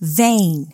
vain.